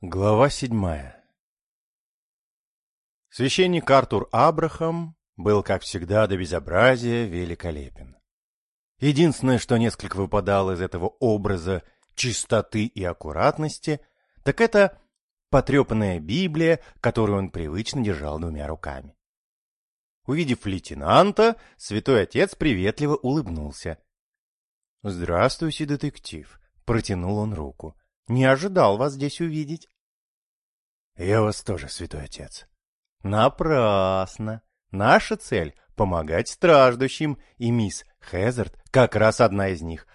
Глава седьмая Священник Артур Абрахам был, как всегда, до безобразия великолепен. Единственное, что несколько выпадало из этого образа чистоты и аккуратности, так это потрепанная Библия, которую он привычно держал двумя руками. Увидев лейтенанта, святой отец приветливо улыбнулся. — Здравствуйте, детектив, — протянул он руку. — Не ожидал вас здесь увидеть. — Я вас тоже, святой отец. — Напрасно. Наша цель — помогать страждущим, и мисс Хезард как раз одна из них.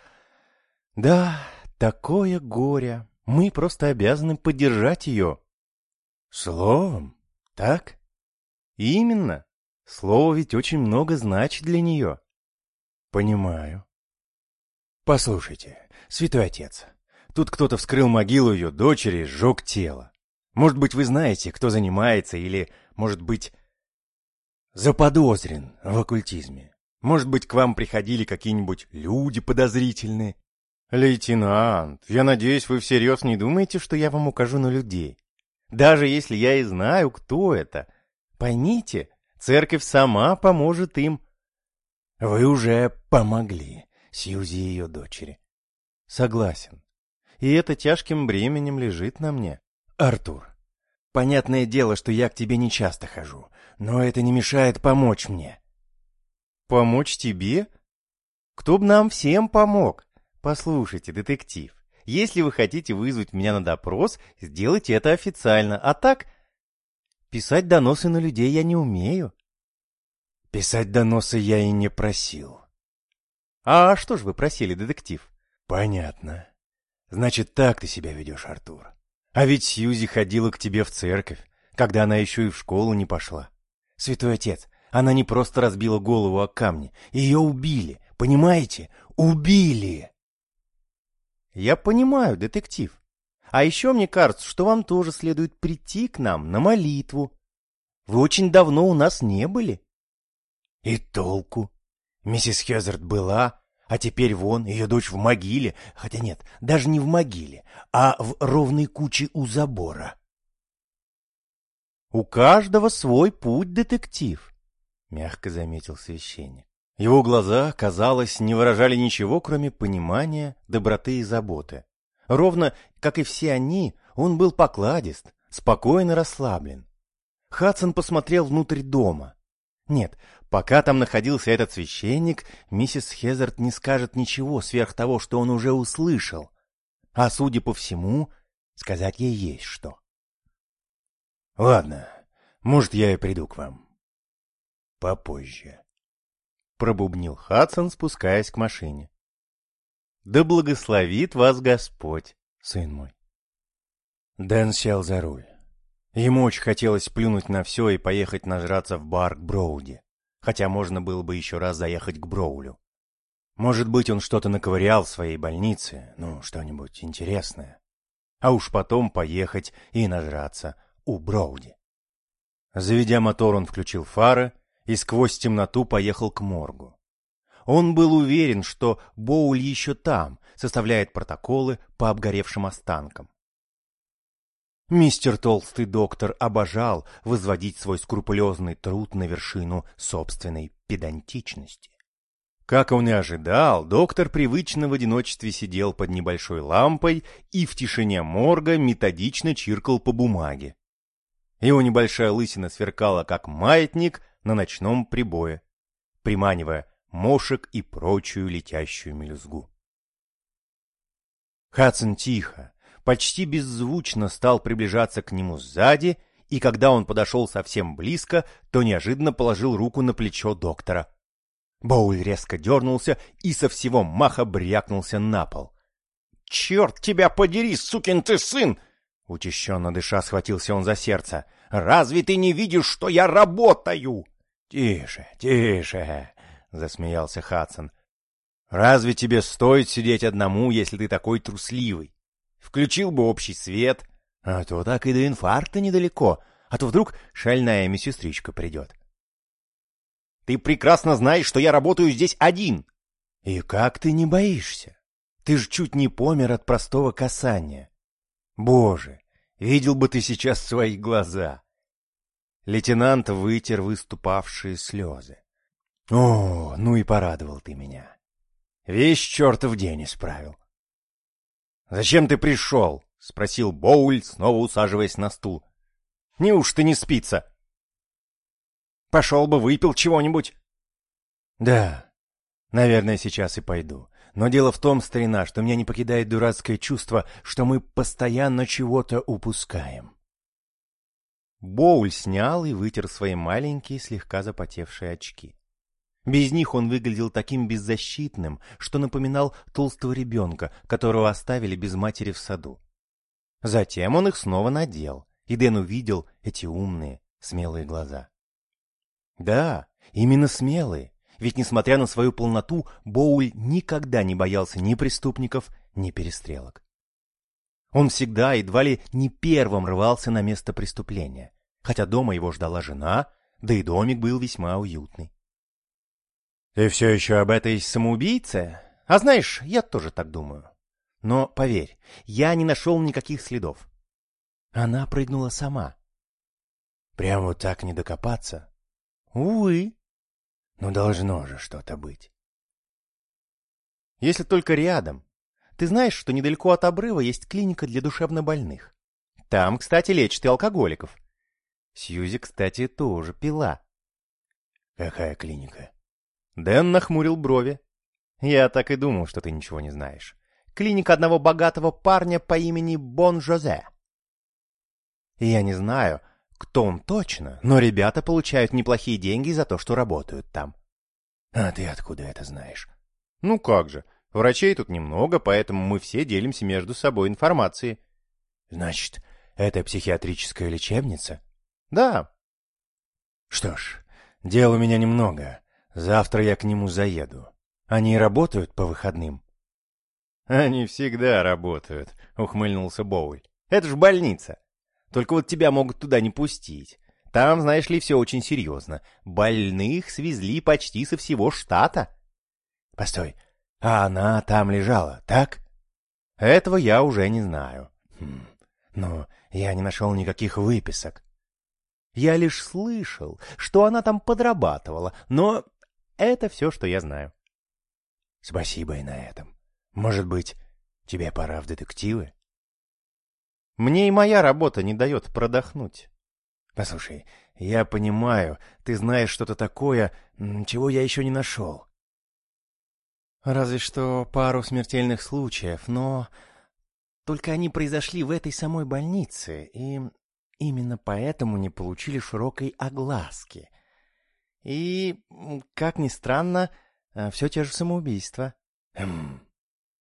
Да, такое горе. Мы просто обязаны поддержать ее. Словом, так? Именно. Слово ведь очень много значит для нее. Понимаю. Послушайте, святой отец, тут кто-то вскрыл могилу ее дочери сжег тело. Может быть, вы знаете, кто занимается, или, может быть, заподозрен в оккультизме. Может быть, к вам приходили какие-нибудь люди подозрительные? Лейтенант, я надеюсь, вы всерьез не думаете, что я вам укажу на людей. Даже если я и знаю, кто это. Поймите, церковь сама поможет им. Вы уже помогли Сьюзи и ее дочери. Согласен. И это тяжким бременем лежит на мне. Артур, понятное дело, что я к тебе не часто хожу, но это не мешает помочь мне. Помочь тебе? Кто б нам всем помог? Послушайте, детектив, если вы хотите вызвать меня на допрос, сделайте это официально, а так... Писать доносы на людей я не умею. Писать доносы я и не просил. А что ж вы просили, детектив? Понятно. Значит, так ты себя ведешь, Артур. А ведь Сьюзи ходила к тебе в церковь, когда она еще и в школу не пошла. Святой отец, она не просто разбила голову о камни, ее убили, понимаете? Убили! Я понимаю, детектив. А еще мне кажется, что вам тоже следует прийти к нам на молитву. Вы очень давно у нас не были. И толку? Миссис Хезард была, а теперь вон ее дочь в могиле, хотя нет, даже не в могиле, а в ровной куче у забора. «У каждого свой путь, детектив», — мягко заметил священник. Его глаза, казалось, не выражали ничего, кроме понимания, доброты и заботы. Ровно, как и все они, он был покладист, спокойно расслаблен. Хадсон посмотрел внутрь дома. Нет, пока там находился этот священник, миссис Хезард не скажет ничего сверх того, что он уже услышал. А судя по всему, сказать ей есть что. — Ладно, может, я и приду к вам. — Попозже. Пробубнил Хадсон, спускаясь к машине. — Да благословит вас Господь, сын мой. Дэн сел за руль. Ему очень хотелось плюнуть на все и поехать нажраться в бар к Броуди, хотя можно было бы еще раз заехать к Броулю. Может быть, он что-то наковырял в своей больнице, ну, что-нибудь интересное. А уж потом поехать и нажраться у Броуди. Заведя мотор, он включил фары и сквозь темноту поехал к моргу. Он был уверен, что Боуль еще там, составляет протоколы по обгоревшим останкам. Мистер Толстый доктор обожал возводить свой скрупулезный труд на вершину собственной педантичности. Как он и ожидал, доктор привычно в одиночестве сидел под небольшой лампой и в тишине морга методично чиркал по бумаге. Его небольшая лысина сверкала, как маятник на ночном прибое, приманивая мошек и прочую летящую мелюзгу. Хадсон тихо, почти беззвучно стал приближаться к нему сзади, и когда он подошел совсем близко, то неожиданно положил руку на плечо доктора. Боуль резко дернулся и со всего маха брякнулся на пол. — Черт тебя подери, сукин ты сын! Учащенно дыша схватился он за сердце. «Разве ты не видишь, что я работаю?» «Тише, тише!» — засмеялся Хадсон. «Разве тебе стоит сидеть одному, если ты такой трусливый? Включил бы общий свет, а то так и до инфаркта недалеко, а то вдруг шальная медсестричка придет». «Ты прекрасно знаешь, что я работаю здесь один!» «И как ты не боишься? Ты ж чуть не помер от простого касания. Боже, Видел бы ты сейчас свои глаза. Лейтенант вытер выступавшие слезы. О, ну и порадовал ты меня. Весь чертов день исправил. «Зачем ты пришел?» — спросил Боуль, снова усаживаясь на стул. «Неужто не спится?» «Пошел бы, выпил чего-нибудь». «Да, наверное, сейчас и пойду. Но дело в том, старина, что меня не покидает дурацкое чувство, что мы постоянно чего-то упускаем». Боуль снял и вытер свои маленькие, слегка запотевшие очки. Без них он выглядел таким беззащитным, что напоминал толстого ребенка, которого оставили без матери в саду. Затем он их снова надел, и Дэн увидел эти умные, смелые глаза. Да, именно смелые, ведь, несмотря на свою полноту, Боуль никогда не боялся ни преступников, ни перестрелок. Он всегда едва ли не первым рвался на место преступления, хотя дома его ждала жена, да и домик был весьма уютный. Ты все еще об этой самоубийце? А знаешь, я тоже так думаю. Но, поверь, я не нашел никаких следов. Она прыгнула сама. Прямо вот так не докопаться? Увы. Но должно же что-то быть. Если только рядом. Ты знаешь, что недалеко от обрыва есть клиника для душевнобольных. Там, кстати, лечат и алкоголиков. Сьюзи, кстати, тоже пила. Какая клиника? Дэн нахмурил брови. «Я так и думал, что ты ничего не знаешь. Клиника одного богатого парня по имени Бон Жозе. Я не знаю, кто он точно, но ребята получают неплохие деньги за то, что работают там». «А ты откуда это знаешь?» «Ну как же, врачей тут немного, поэтому мы все делимся между собой информацией». «Значит, это психиатрическая лечебница?» «Да». «Что ж, дел у меня немного». Завтра я к нему заеду. Они работают по выходным? Они всегда работают, ухмыльнулся Боуль. Это ж больница. Только вот тебя могут туда не пустить. Там, знаешь ли, все очень серьезно. Больных свезли почти со всего штата. Постой, а она там лежала, так? Этого я уже не знаю. Хм, но я не нашел никаких выписок. Я лишь слышал, что она там подрабатывала, но это все, что я знаю. Спасибо и на этом. Может быть, тебе пора в детективы? Мне и моя работа не дает продохнуть. Послушай, я понимаю, ты знаешь что-то такое, чего я еще не нашел. Разве что пару смертельных случаев, но... Только они произошли в этой самой больнице, и именно поэтому не получили широкой огласки. И, как ни странно, э, все те же самоубийства. Эм,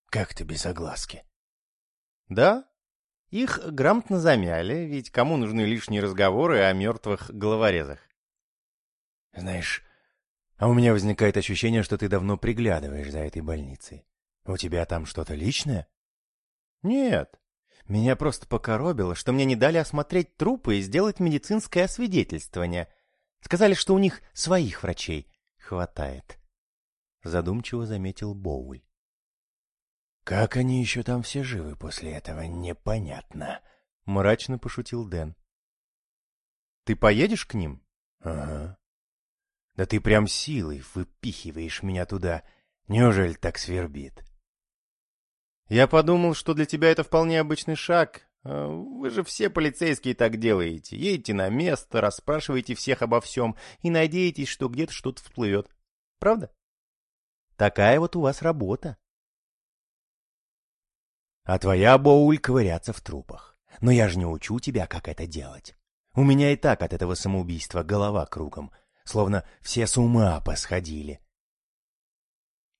как ты без огласки? Да, их грамотно замяли, ведь кому нужны лишние разговоры о мертвых головорезах? Знаешь, а у меня возникает ощущение, что ты давно приглядываешь за этой больницей. У тебя там что-то личное? Нет. Меня просто покоробило, что мне не дали осмотреть трупы и сделать медицинское освидетельствование — Сказали, что у них своих врачей хватает. Задумчиво заметил Боуль. Как они еще там все живы после этого, непонятно. Мрачно пошутил Дэн. Ты поедешь к ним? Ага. Да ты прям силой выпихиваешь меня туда. Неужели так свербит? Я подумал, что для тебя это вполне обычный шаг, вы же все полицейские так делаете. Едете на место, расспрашиваете всех обо всем и надеетесь, что где-то что-то всплывет. Правда? Такая вот у вас работа. А твоя, Боуль, ковыряться в трупах. Но я же не учу тебя, как это делать. У меня и так от этого самоубийства голова кругом, словно все с ума посходили.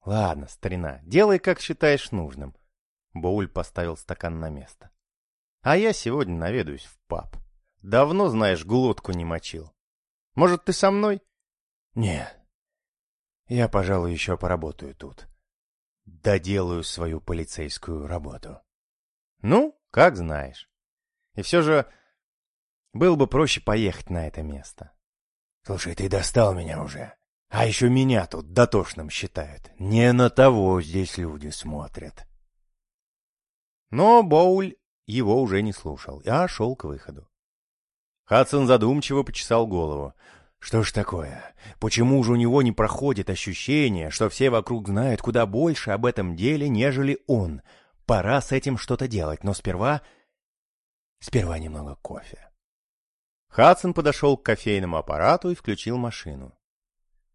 Ладно, старина, делай, как считаешь нужным. Боуль поставил стакан на место. А я сегодня наведаюсь в паб. Давно, знаешь, глотку не мочил. Может, ты со мной? Не. Я, пожалуй, еще поработаю тут. Доделаю свою полицейскую работу. Ну, как знаешь. И все же было бы проще поехать на это место. Слушай, ты достал меня уже. А еще меня тут дотошным считают. Не на того здесь люди смотрят. Но Боуль его уже не слушал, а шел к выходу. Хадсон задумчиво почесал голову. Что ж такое? Почему же у него не проходит ощущение, что все вокруг знают куда больше об этом деле, нежели он? Пора с этим что-то делать, но сперва... Сперва немного кофе. Хадсон подошел к кофейному аппарату и включил машину.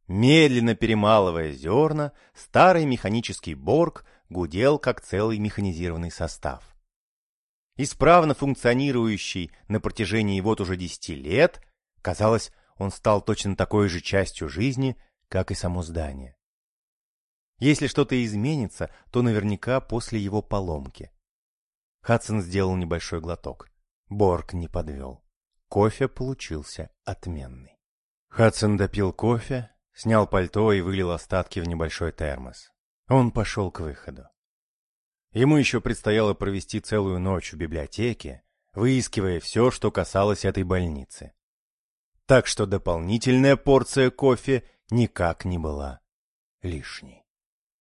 Медленно перемалывая зерна, старый механический борг гудел, как целый механизированный состав. Исправно функционирующий на протяжении вот уже десяти лет, казалось, он стал точно такой же частью жизни, как и само здание. Если что-то изменится, то наверняка после его поломки. Хадсон сделал небольшой глоток. Борг не подвел. Кофе получился отменный. Хадсон допил кофе, снял пальто и вылил остатки в небольшой термос. Он пошел к выходу. Ему еще предстояло провести целую ночь в библиотеке, выискивая все, что касалось этой больницы. Так что дополнительная порция кофе никак не была лишней.